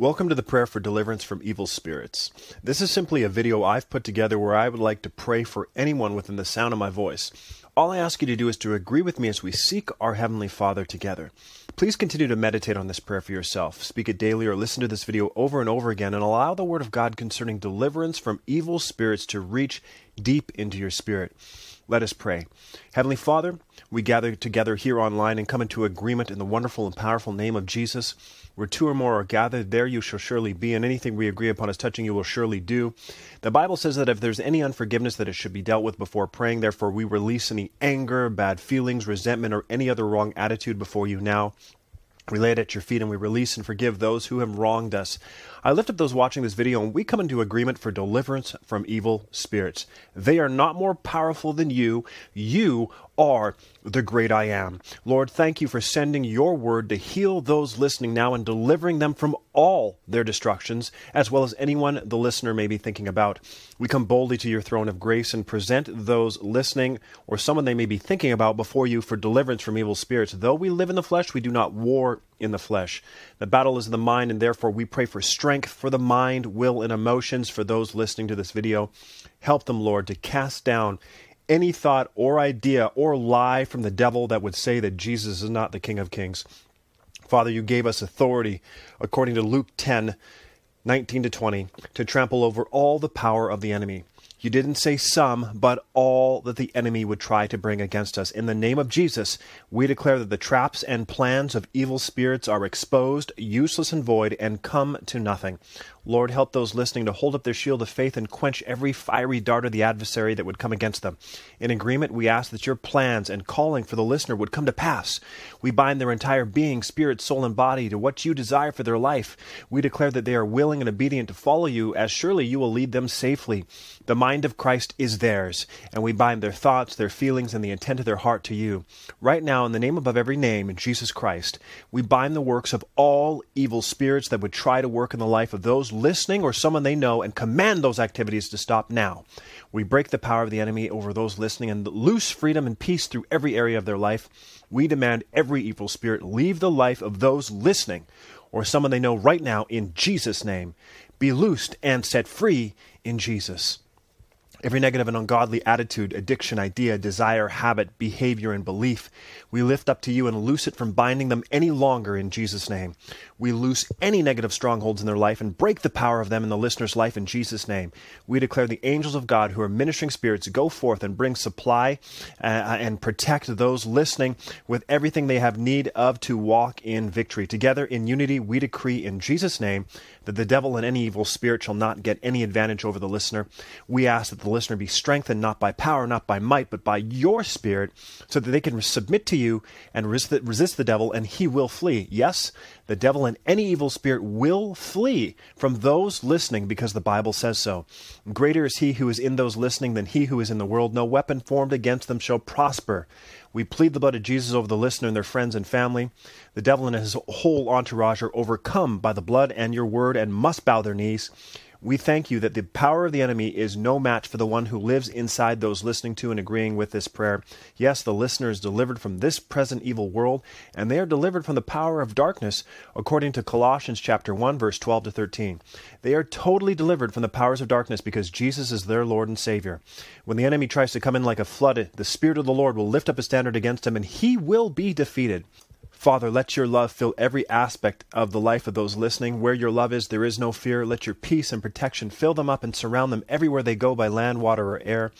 Welcome to the prayer for deliverance from evil spirits. This is simply a video I've put together where I would like to pray for anyone within the sound of my voice. All I ask you to do is to agree with me as we seek our Heavenly Father together. Please continue to meditate on this prayer for yourself. Speak it daily or listen to this video over and over again and allow the Word of God concerning deliverance from evil spirits to reach deep into your spirit. Let us pray. Heavenly Father, we gather together here online and come into agreement in the wonderful and powerful name of Jesus. Where two or more are gathered, there you shall surely be, and anything we agree upon as touching you will surely do. The Bible says that if there's any unforgiveness, that it should be dealt with before praying. Therefore, we release any anger, bad feelings, resentment, or any other wrong attitude before you now. We lay it at your feet and we release and forgive those who have wronged us. I lift up those watching this video and we come into agreement for deliverance from evil spirits. They are not more powerful than you. You are the great I am. Lord, thank you for sending your word to heal those listening now and delivering them from all their destructions, as well as anyone the listener may be thinking about. We come boldly to your throne of grace and present those listening or someone they may be thinking about before you for deliverance from evil spirits. Though we live in the flesh, we do not war in the flesh. The battle is in the mind, and therefore we pray for strength for the mind, will, and emotions for those listening to this video. Help them, Lord, to cast down any thought or idea or lie from the devil that would say that Jesus is not the King of Kings. Father, you gave us authority, according to Luke 10 19 to 20, to trample over all the power of the enemy. You didn't say some, but all that the enemy would try to bring against us. In the name of Jesus, we declare that the traps and plans of evil spirits are exposed, useless, and void, and come to nothing. Lord, help those listening to hold up their shield of faith and quench every fiery dart of the adversary that would come against them. In agreement, we ask that your plans and calling for the listener would come to pass. We bind their entire being, spirit, soul, and body to what you desire for their life. We declare that they are willing and obedient to follow you, as surely you will lead them safely. The mind of Christ is theirs, and we bind their thoughts, their feelings, and the intent of their heart to you. Right now, in the name above every name, in Jesus Christ, we bind the works of all evil spirits that would try to work in the life of those listening or someone they know and command those activities to stop now. We break the power of the enemy over those listening and loose freedom and peace through every area of their life. We demand every evil spirit leave the life of those listening or someone they know right now in Jesus' name. Be loosed and set free in Jesus. Every negative and ungodly attitude, addiction, idea, desire, habit, behavior, and belief, we lift up to you and loose it from binding them any longer in Jesus' name. We loose any negative strongholds in their life and break the power of them in the listener's life in Jesus' name. We declare the angels of God who are ministering spirits go forth and bring supply uh, and protect those listening with everything they have need of to walk in victory. Together in unity, we decree in Jesus' name that the devil and any evil spirit shall not get any advantage over the listener. We ask that the the listener be strengthened not by power, not by might, but by your spirit, so that they can submit to you and resist the devil, and he will flee. Yes, the devil and any evil spirit will flee from those listening because the Bible says so. Greater is he who is in those listening than he who is in the world. No weapon formed against them shall prosper. We plead the blood of Jesus over the listener and their friends and family. The devil and his whole entourage are overcome by the blood and your word and must bow their knees. We thank you that the power of the enemy is no match for the one who lives inside those listening to and agreeing with this prayer. Yes, the listener is delivered from this present evil world, and they are delivered from the power of darkness, according to Colossians chapter 1, verse 12 to 13. They are totally delivered from the powers of darkness because Jesus is their Lord and Savior. When the enemy tries to come in like a flood, the Spirit of the Lord will lift up a standard against him, and he will be defeated. Father, let your love fill every aspect of the life of those listening. Where your love is, there is no fear. Let your peace and protection fill them up and surround them everywhere they go by land, water, or air.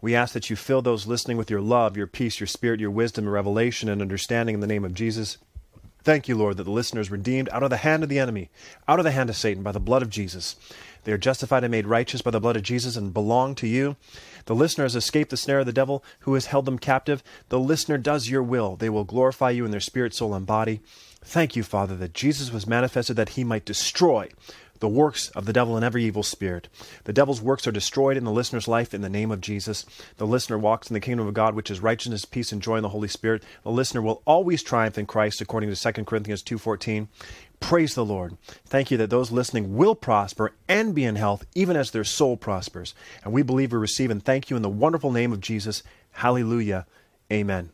We ask that you fill those listening with your love, your peace, your spirit, your wisdom, revelation, and understanding in the name of Jesus. Thank you, Lord, that the listeners redeemed out of the hand of the enemy, out of the hand of Satan, by the blood of Jesus. They are justified and made righteous by the blood of Jesus and belong to you. The listener has escaped the snare of the devil who has held them captive. The listener does your will. They will glorify you in their spirit, soul, and body. Thank you, Father, that Jesus was manifested that he might destroy the works of the devil and every evil spirit. The devil's works are destroyed in the listener's life in the name of Jesus. The listener walks in the kingdom of God, which is righteousness, peace, and joy in the Holy Spirit. The listener will always triumph in Christ, according to 2 Corinthians 2.14. Praise the Lord. Thank you that those listening will prosper and be in health, even as their soul prospers. And we believe we receive and thank you in the wonderful name of Jesus. Hallelujah. Amen.